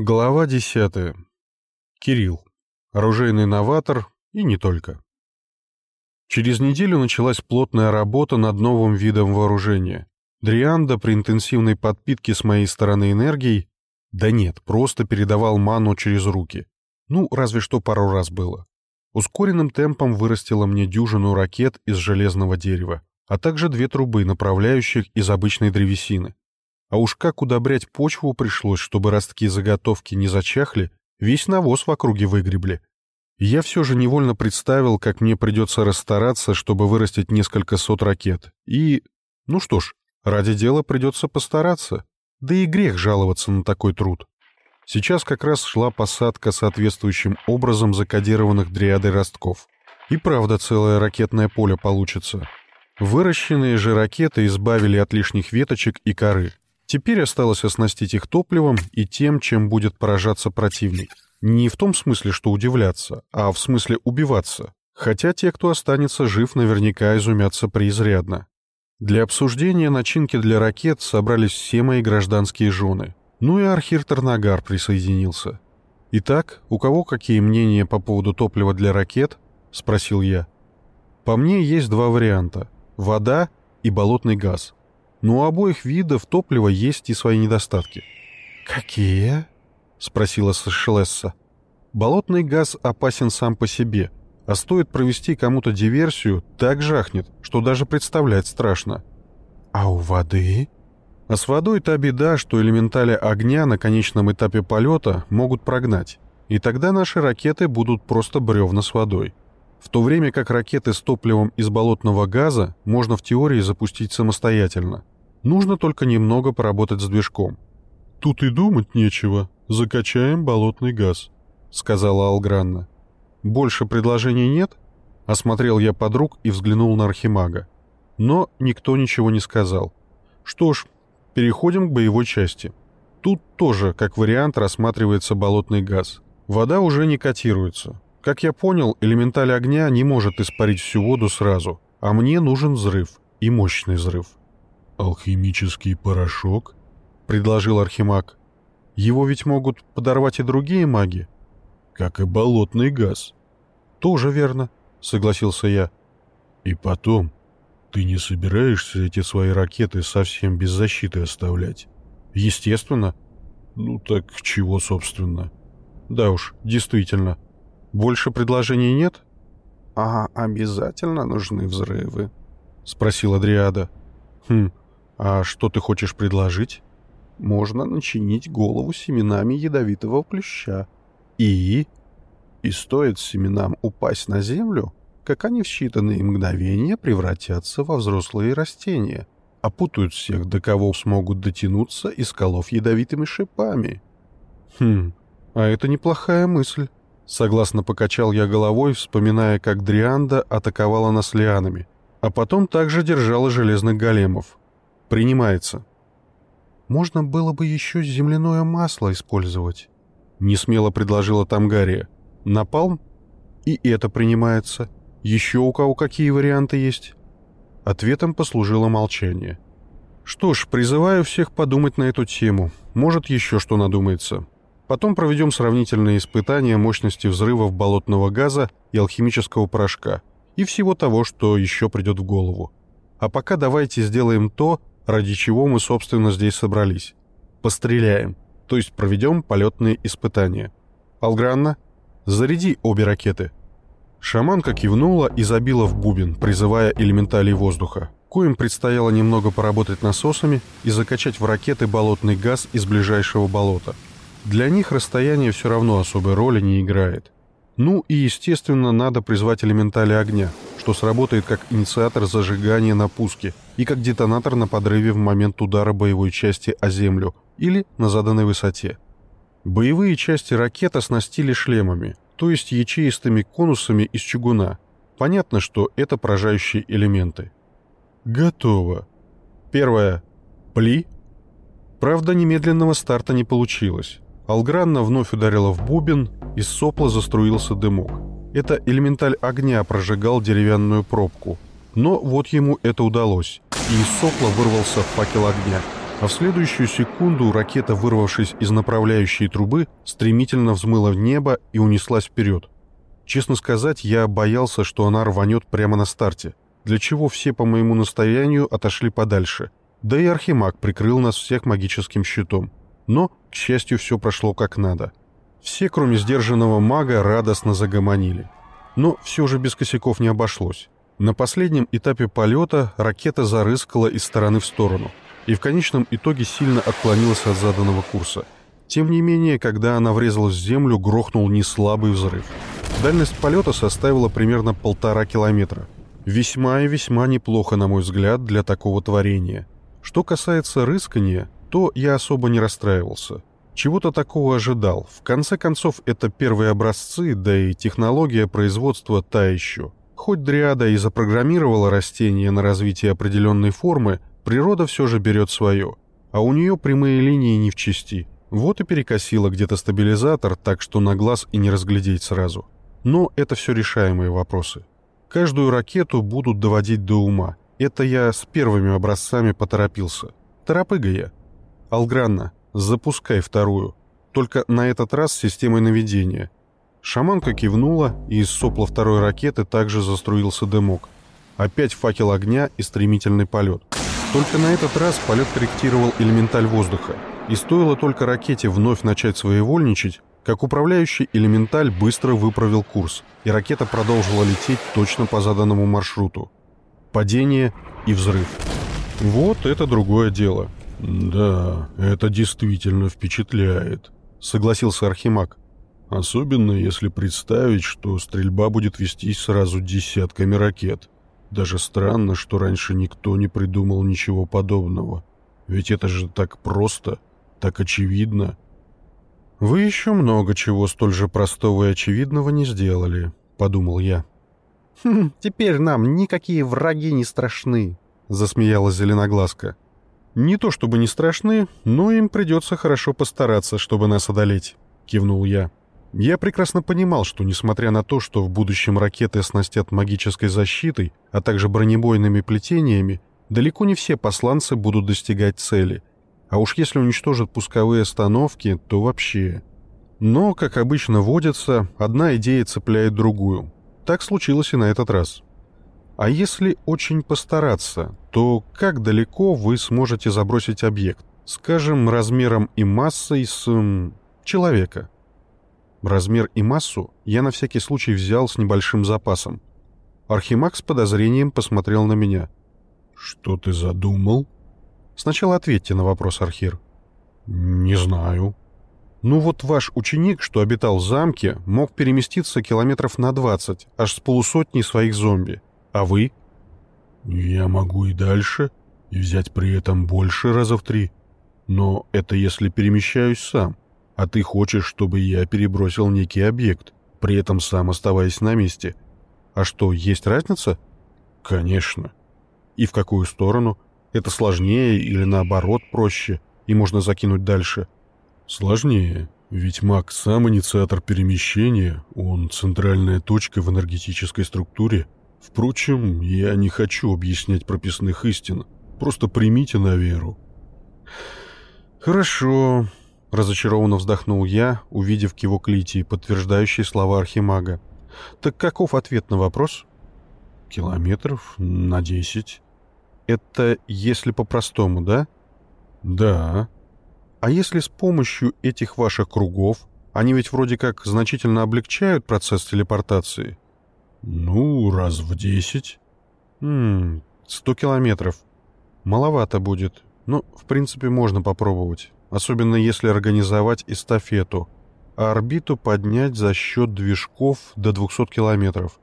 Глава 10. Кирилл. Оружейный новатор и не только. Через неделю началась плотная работа над новым видом вооружения. Дрианда при интенсивной подпитке с моей стороны энергией, да нет, просто передавал ману через руки. Ну, разве что пару раз было. Ускоренным темпом вырастила мне дюжину ракет из железного дерева, а также две трубы, направляющих из обычной древесины. А уж как удобрять почву пришлось, чтобы ростки заготовки не зачахли, весь навоз в округе выгребли. Я все же невольно представил, как мне придется расстараться, чтобы вырастить несколько сот ракет. И... Ну что ж, ради дела придется постараться. Да и грех жаловаться на такой труд. Сейчас как раз шла посадка соответствующим образом закодированных дриадой ростков. И правда целое ракетное поле получится. Выращенные же ракеты избавили от лишних веточек и коры. Теперь осталось оснастить их топливом и тем, чем будет поражаться противник. Не в том смысле, что удивляться, а в смысле убиваться. Хотя те, кто останется жив, наверняка изумятся преизрядно. Для обсуждения начинки для ракет собрались все мои гражданские жены. Ну и Архир Тарнагар присоединился. «Итак, у кого какие мнения по поводу топлива для ракет?» — спросил я. «По мне есть два варианта — вода и болотный газ. Но у обоих видов топлива есть и свои недостатки. «Какие?» — спросила Сашелесса. «Болотный газ опасен сам по себе, а стоит провести кому-то диверсию, так жахнет, что даже представлять страшно». «А у воды?» А с водой та беда, что элементали огня на конечном этапе полета могут прогнать, и тогда наши ракеты будут просто бревна с водой. В то время как ракеты с топливом из болотного газа можно в теории запустить самостоятельно. Нужно только немного поработать с движком. «Тут и думать нечего. Закачаем болотный газ», — сказала Алгранна. «Больше предложений нет?» Осмотрел я подруг и взглянул на Архимага. Но никто ничего не сказал. Что ж, переходим к боевой части. Тут тоже, как вариант, рассматривается болотный газ. Вода уже не котируется. Как я понял, элементаль огня не может испарить всю воду сразу, а мне нужен взрыв, и мощный взрыв. «Алхимический порошок?» — предложил Архимаг. «Его ведь могут подорвать и другие маги». «Как и болотный газ». «Тоже верно», — согласился я. «И потом, ты не собираешься эти свои ракеты совсем без защиты оставлять?» «Естественно». «Ну так чего, собственно?» «Да уж, действительно. Больше предложений нет?» «А обязательно нужны взрывы?» — спросила Дриада. «Хм, «А что ты хочешь предложить?» «Можно начинить голову семенами ядовитого плюща. И?» «И стоит семенам упасть на землю, как они в считанные мгновения превратятся во взрослые растения, опутают всех, до кого смогут дотянуться, исколов ядовитыми шипами». «Хм, а это неплохая мысль». Согласно покачал я головой, вспоминая, как Дрианда атаковала нас лианами, а потом также держала железных големов. Принимается. Можно было бы еще земляное масло использовать. Не смело предложила Тамгария. Напалм? И это принимается. Еще у кого какие варианты есть? Ответом послужило молчание. Что ж, призываю всех подумать на эту тему. Может, еще что надумается. Потом проведем сравнительные испытания мощности взрывов болотного газа и алхимического порошка и всего того, что еще придет в голову. А пока давайте сделаем то, ради чего мы, собственно, здесь собрались. Постреляем, то есть проведем полетные испытания. Алгранна, заряди обе ракеты. Шаманка кивнула и забила в бубен, призывая элементалей воздуха. Коим предстояло немного поработать насосами и закачать в ракеты болотный газ из ближайшего болота. Для них расстояние все равно особой роли не играет. Ну и, естественно, надо призвать элементали огня, что сработает как инициатор зажигания на пуске и как детонатор на подрыве в момент удара боевой части о землю или на заданной высоте. Боевые части ракет оснастили шлемами, то есть ячеистыми конусами из чугуна. Понятно, что это поражающие элементы. Готово. Первое. Пли. Правда, немедленного старта не получилось. Алгранна вновь ударила в бубен, из сопла заструился дымок. Это элементаль огня прожигал деревянную пробку. Но вот ему это удалось, и из сопла вырвался факел огня. а в следующую секунду ракета, вырвавшись из направляющей трубы, стремительно взмыла в небо и унеслась вперед. Честно сказать, я боялся, что она рванет прямо на старте, для чего все по моему настоянию отошли подальше. Да и Архимаг прикрыл нас всех магическим щитом. Но, к счастью, все прошло как надо. Все, кроме сдержанного мага, радостно загомонили. Но все же без косяков не обошлось. На последнем этапе полета ракета зарыскала из стороны в сторону – и в конечном итоге сильно отклонилась от заданного курса. Тем не менее, когда она врезалась в землю, грохнул неслабый взрыв. Дальность полета составила примерно полтора километра. Весьма и весьма неплохо, на мой взгляд, для такого творения. Что касается рыскания, то я особо не расстраивался. Чего-то такого ожидал. В конце концов, это первые образцы, да и технология производства та еще. Хоть Дриада и запрограммировала растение на развитие определенной формы, Природа все же берет свое, а у нее прямые линии не в чести. Вот и перекосила где-то стабилизатор, так что на глаз и не разглядеть сразу. Но это все решаемые вопросы. Каждую ракету будут доводить до ума. Это я с первыми образцами поторопился. Торопыга я. Алгранна, запускай вторую. Только на этот раз с системой наведения. Шаманка кивнула, и из сопла второй ракеты также заструился дымок. Опять факел огня и стремительный полет. Только на этот раз полет корректировал элементаль воздуха, и стоило только ракете вновь начать своевольничать, как управляющий элементаль быстро выправил курс, и ракета продолжила лететь точно по заданному маршруту. Падение и взрыв. Вот это другое дело. «Да, это действительно впечатляет», — согласился Архимаг. «Особенно если представить, что стрельба будет вестись сразу десятками ракет. Даже странно, что раньше никто не придумал ничего подобного. Ведь это же так просто, так очевидно. «Вы еще много чего столь же простого и очевидного не сделали», — подумал я. «Хм, «Теперь нам никакие враги не страшны», — засмеялась Зеленоглазка. «Не то чтобы не страшны, но им придется хорошо постараться, чтобы нас одолеть», — кивнул я. Я прекрасно понимал, что несмотря на то, что в будущем ракеты оснастят магической защитой, а также бронебойными плетениями, далеко не все посланцы будут достигать цели. А уж если уничтожат пусковые остановки, то вообще... Но, как обычно водится, одна идея цепляет другую. Так случилось и на этот раз. А если очень постараться, то как далеко вы сможете забросить объект? Скажем, размером и массой с... человека. Размер и массу я на всякий случай взял с небольшим запасом. Архимаг с подозрением посмотрел на меня. «Что ты задумал?» «Сначала ответьте на вопрос, Архир». «Не знаю». «Ну вот ваш ученик, что обитал в замке, мог переместиться километров на двадцать, аж с полусотней своих зомби. А вы?» «Я могу и дальше, и взять при этом больше раза в три. Но это если перемещаюсь сам а ты хочешь, чтобы я перебросил некий объект, при этом сам оставаясь на месте. А что, есть разница? Конечно. И в какую сторону? Это сложнее или наоборот проще, и можно закинуть дальше? Сложнее, ведь маг сам инициатор перемещения, он центральная точка в энергетической структуре. Впрочем, я не хочу объяснять прописных истин, просто примите на веру. Хорошо, Разочарованно вздохнул я, увидев кивок Литии, подтверждающий слова Архимага. «Так каков ответ на вопрос?» «Километров на десять». «Это если по-простому, да?» «Да». «А если с помощью этих ваших кругов, они ведь вроде как значительно облегчают процесс телепортации?» «Ну, раз в десять». «Ммм, сто километров. Маловато будет, но, в принципе, можно попробовать» особенно если организовать эстафету, а орбиту поднять за счет движков до 200 километров.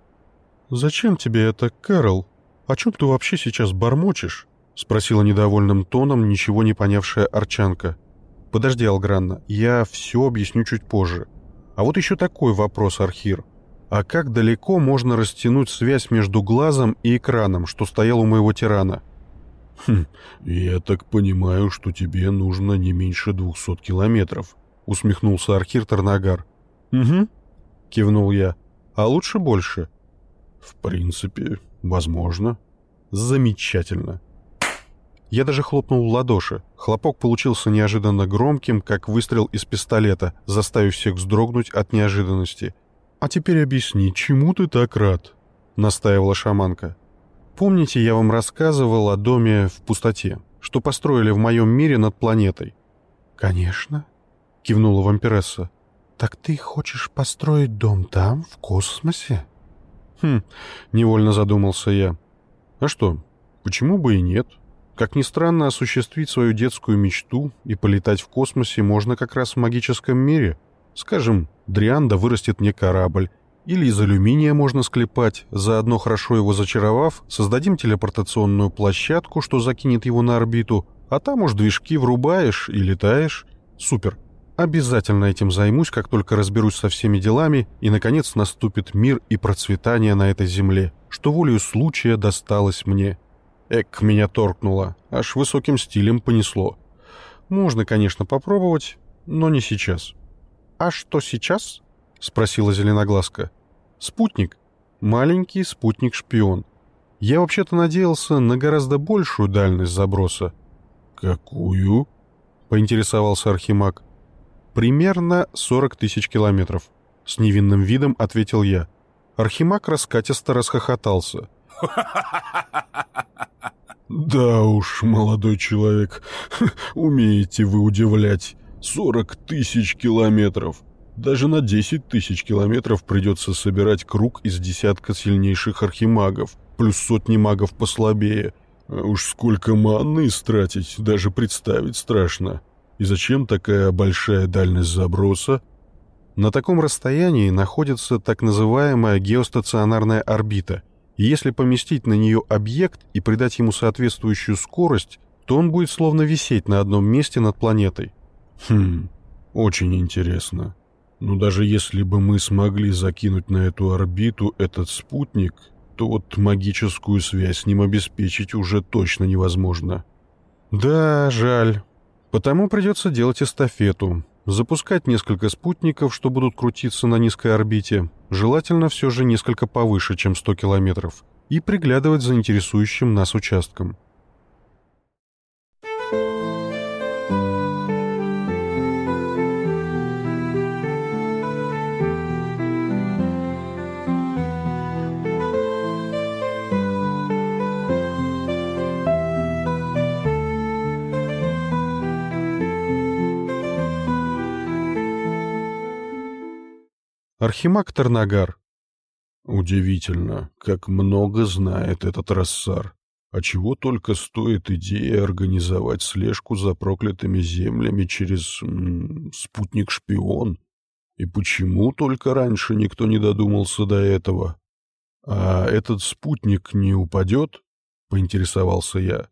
«Зачем тебе это, Кэрол? О чем ты вообще сейчас бормочешь?» — спросила недовольным тоном ничего не понявшая Арчанка. «Подожди, Алгранна, я все объясню чуть позже. А вот еще такой вопрос, Архир. А как далеко можно растянуть связь между глазом и экраном, что стоял у моего тирана?» «Хм, я так понимаю, что тебе нужно не меньше двухсот километров», — усмехнулся Архир Тарнагар. «Угу», — кивнул я. «А лучше больше». «В принципе, возможно». «Замечательно». Я даже хлопнул в ладоши. Хлопок получился неожиданно громким, как выстрел из пистолета, заставив всех вздрогнуть от неожиданности. «А теперь объясни, чему ты так рад?» — настаивала шаманка. «Помните, я вам рассказывал о доме в пустоте, что построили в моем мире над планетой?» «Конечно», — кивнула вампиресса. «Так ты хочешь построить дом там, в космосе?» «Хм», — невольно задумался я. «А что, почему бы и нет?» Как ни странно, осуществить свою детскую мечту и полетать в космосе можно как раз в магическом мире. Скажем, Дрианда вырастет мне корабль, или из алюминия можно склепать, заодно хорошо его зачаровав, создадим телепортационную площадку, что закинет его на орбиту, а там уж движки врубаешь и летаешь. Супер. Обязательно этим займусь, как только разберусь со всеми делами, и, наконец, наступит мир и процветание на этой земле, что волею случая досталось мне. Эк, меня торкнуло, аж высоким стилем понесло. Можно, конечно, попробовать, но не сейчас. «А что сейчас?» — спросила Зеленоглазка. «Спутник. Маленький спутник-шпион. Я вообще-то надеялся на гораздо большую дальность заброса». «Какую?» — поинтересовался Архимаг. «Примерно 40 тысяч километров», — с невинным видом ответил я. Архимаг раскатисто расхохотался. «Да уж, молодой человек, умеете вы удивлять. Сорок тысяч километров. Даже на десять тысяч километров придется собирать круг из десятка сильнейших архимагов, плюс сотни магов послабее. А уж сколько манны истратить, даже представить страшно. И зачем такая большая дальность заброса? На таком расстоянии находится так называемая геостационарная орбита – и если поместить на нее объект и придать ему соответствующую скорость, то он будет словно висеть на одном месте над планетой. Хм, очень интересно. Но даже если бы мы смогли закинуть на эту орбиту этот спутник, то вот магическую связь с ним обеспечить уже точно невозможно. Да, жаль. Потому придется делать эстафету. Запускать несколько спутников, что будут крутиться на низкой орбите, желательно все же несколько повыше, чем 100 километров, и приглядывать за интересующим нас участком. Архимаг Тарнагар. Удивительно, как много знает этот Рассар. А чего только стоит идея организовать слежку за проклятыми землями через спутник-шпион? И почему только раньше никто не додумался до этого? А этот спутник не упадет? Поинтересовался я.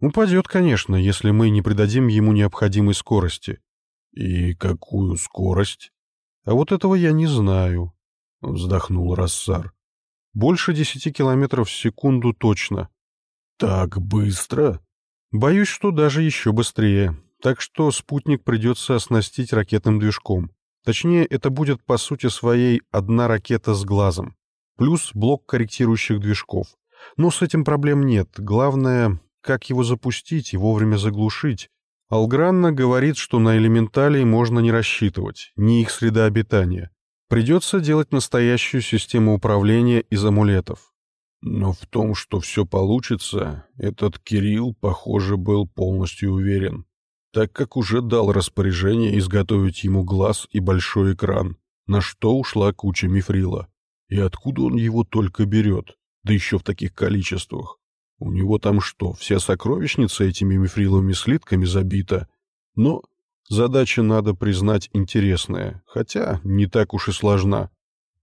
Упадет, конечно, если мы не придадим ему необходимой скорости. И какую скорость? А вот этого я не знаю, — вздохнул Рассар. Больше десяти километров в секунду точно. Так быстро? Боюсь, что даже еще быстрее. Так что спутник придется оснастить ракетным движком. Точнее, это будет по сути своей одна ракета с глазом. Плюс блок корректирующих движков. Но с этим проблем нет. Главное, как его запустить и вовремя заглушить, Алгранна говорит, что на элементалей можно не рассчитывать, ни их среда обитания. Придется делать настоящую систему управления из амулетов. Но в том, что все получится, этот Кирилл, похоже, был полностью уверен, так как уже дал распоряжение изготовить ему глаз и большой экран, на что ушла куча мифрила. И откуда он его только берет, да еще в таких количествах? У него там что, вся сокровищница этими мифриловыми слитками забита? Но задача, надо признать, интересная, хотя не так уж и сложна.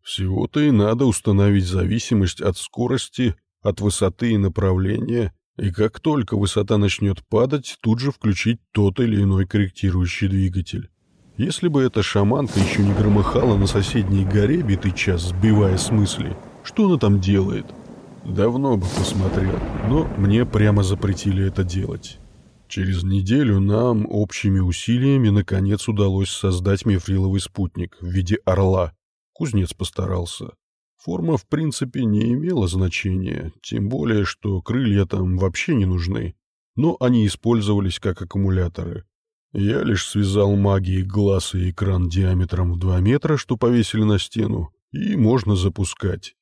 Всего-то и надо установить зависимость от скорости, от высоты и направления, и как только высота начнет падать, тут же включить тот или иной корректирующий двигатель. Если бы эта шаманка еще не громыхала на соседней горе битый час, сбивая с мысли, что она там делает — Давно бы посмотрел, но мне прямо запретили это делать. Через неделю нам общими усилиями наконец удалось создать мифриловый спутник в виде орла. Кузнец постарался. Форма, в принципе, не имела значения, тем более, что крылья там вообще не нужны. но они использовались как аккумуляторы. Я лишь связал магией глаз и экран диаметром в 2 метра, что повесили на стену, и можно запускать.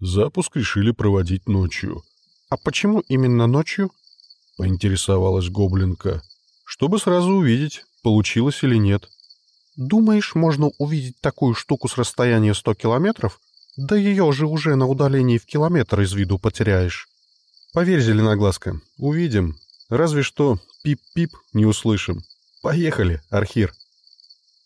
Запуск решили проводить ночью. «А почему именно ночью?» — поинтересовалась Гоблинка. «Чтобы сразу увидеть, получилось или нет». «Думаешь, можно увидеть такую штуку с расстояния 100 километров? Да ее же уже на удалении в километр из виду потеряешь». «Поверь, Зеленоглазка, увидим. Разве что пип-пип не услышим. Поехали, Архир».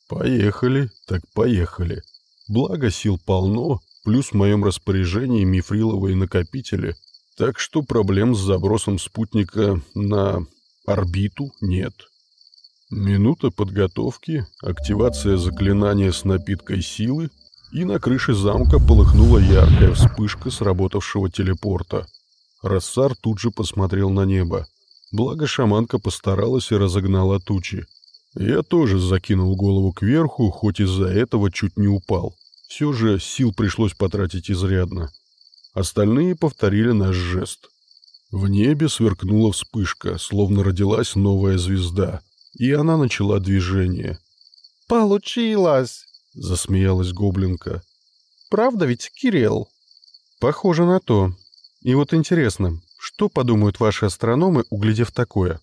«Поехали, так поехали. Благо сил полно, плюс в моем распоряжении мифриловые накопители, так что проблем с забросом спутника на орбиту нет». Минута подготовки, активация заклинания с напиткой силы, и на крыше замка полыхнула яркая вспышка сработавшего телепорта. Рассар тут же посмотрел на небо. Благо шаманка постаралась и разогнала тучи. Я тоже закинул голову кверху, хоть из-за этого чуть не упал. Все же сил пришлось потратить изрядно. Остальные повторили наш жест. В небе сверкнула вспышка, словно родилась новая звезда — и она начала движение. «Получилось!» — засмеялась гоблинка. «Правда ведь, Кирилл?» «Похоже на то. И вот интересно, что подумают ваши астрономы, углядев такое?»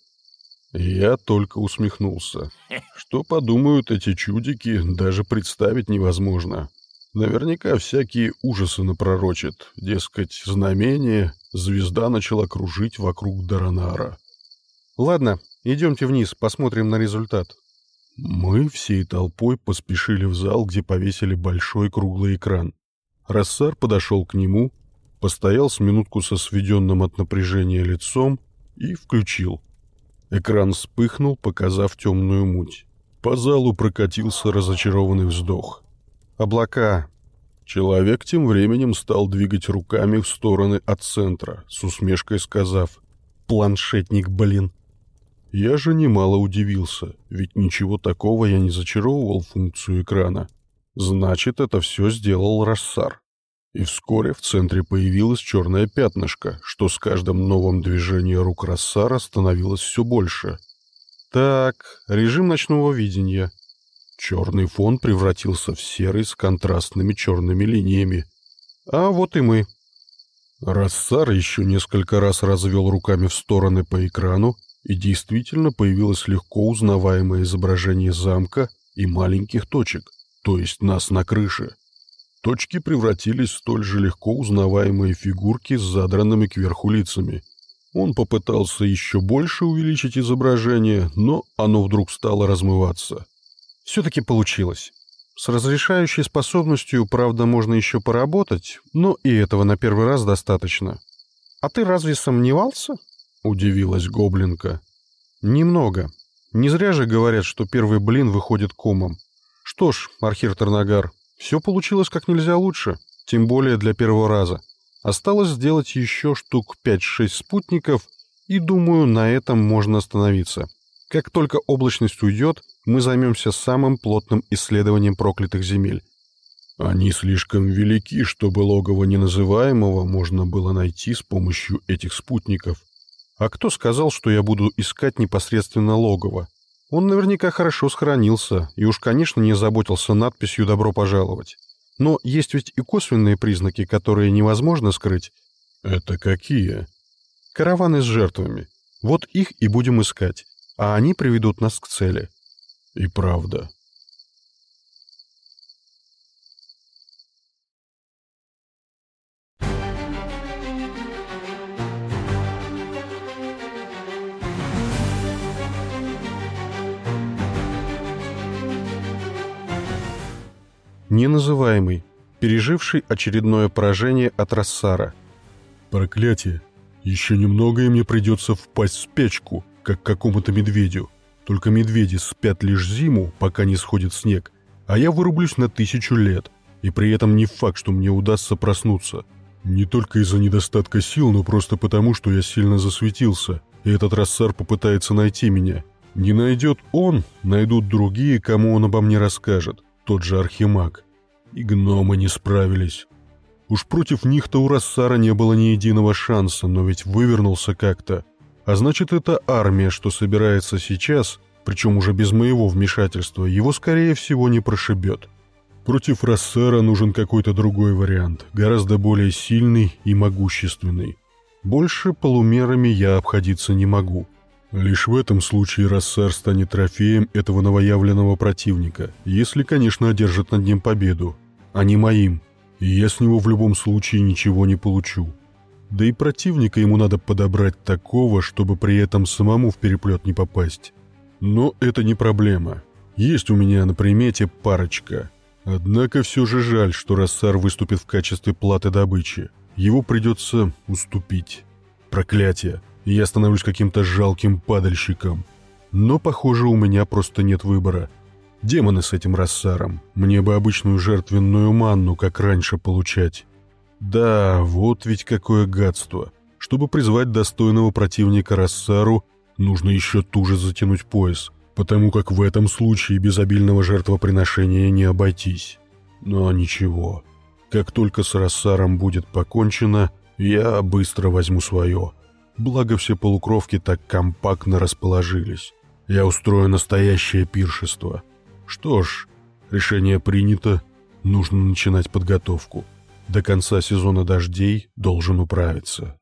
Я только усмехнулся. Что подумают эти чудики, даже представить невозможно. Наверняка всякие ужасы напророчат. Дескать, знамение, звезда начала кружить вокруг Даранара. «Ладно, Идемте вниз, посмотрим на результат». Мы всей толпой поспешили в зал, где повесили большой круглый экран. Рассар подошел к нему, постоял с минутку со сведенным от напряжения лицом и включил. Экран вспыхнул, показав темную муть. По залу прокатился разочарованный вздох. «Облака!» Человек тем временем стал двигать руками в стороны от центра, с усмешкой сказав «Планшетник, блин!» Я же немало удивился, ведь ничего такого я не зачаровывал функцию экрана. Значит, это все сделал Рассар. И вскоре в центре появилось черное пятнышко, что с каждым новым движением рук Рассара становилось все больше. Так, режим ночного видения. Черный фон превратился в серый с контрастными черными линиями. А вот и мы. Рассар еще несколько раз развел руками в стороны по экрану, и действительно появилось легко узнаваемое изображение замка и маленьких точек, то есть нас на крыше. Точки превратились в столь же легко узнаваемые фигурки с задранными кверху лицами. Он попытался еще больше увеличить изображение, но оно вдруг стало размываться. Все-таки получилось. С разрешающей способностью, правда, можно еще поработать, но и этого на первый раз достаточно. А ты разве сомневался? — удивилась гоблинка. «Немного. Не зря же говорят, что первый блин выходит комом. Что ж, Архир Тарнагар, все получилось как нельзя лучше, тем более для первого раза. Осталось сделать еще штук 5-6 спутников, и, думаю, на этом можно остановиться. Как только облачность уйдет, мы займемся самым плотным исследованием проклятых земель. Они слишком велики, чтобы логово неназываемого можно было найти с помощью этих спутников. А кто сказал, что я буду искать непосредственно логово? Он наверняка хорошо сохранился и уж, конечно, не заботился надписью «Добро пожаловать». Но есть ведь и косвенные признаки, которые невозможно скрыть. Это какие? Караваны с жертвами. Вот их и будем искать, а они приведут нас к цели. И правда, Неназываемый, переживший очередное поражение от Рассара. «Проклятие! Еще немного и мне придется впасть в спячку, как какому-то медведю. Только медведи спят лишь зиму, пока не сходит снег, а я вырублюсь на тысячу лет, и при этом не факт, что мне удастся проснуться. Не только из-за недостатка сил, но просто потому, что я сильно засветился, и этот Рассар попытается найти меня. Не найдет он, найдут другие, кому он обо мне расскажет тот же Архимаг. И гномы не справились. Уж против них-то у Рассара не было ни единого шанса, но ведь вывернулся как-то. А значит, эта армия, что собирается сейчас, причем уже без моего вмешательства, его, скорее всего, не прошибет. Против Рассера нужен какой-то другой вариант, гораздо более сильный и могущественный. Больше полумерами я обходиться не могу. Лишь в этом случае Рассер станет трофеем этого новоявленного противника, если, конечно, одержит над ним победу, а не моим, и я с него в любом случае ничего не получу. Да и противника ему надо подобрать такого, чтобы при этом самому в переплет не попасть. Но это не проблема. Есть у меня на примете парочка. Однако все же жаль, что Рассар выступит в качестве платы добычи. Его придется уступить. Проклятие. Я становлюсь каким-то жалким падальщиком. Но, похоже, у меня просто нет выбора. Демоны с этим Рассаром. Мне бы обычную жертвенную манну, как раньше, получать. Да, вот ведь какое гадство. Чтобы призвать достойного противника Рассару, нужно еще туже затянуть пояс, потому как в этом случае без обильного жертвоприношения не обойтись. Но ничего. Как только с Рассаром будет покончено, я быстро возьму свое. Благо все полукровки так компактно расположились. Я устрою настоящее пиршество. Что ж, решение принято, нужно начинать подготовку до конца сезона дождей должен управиться.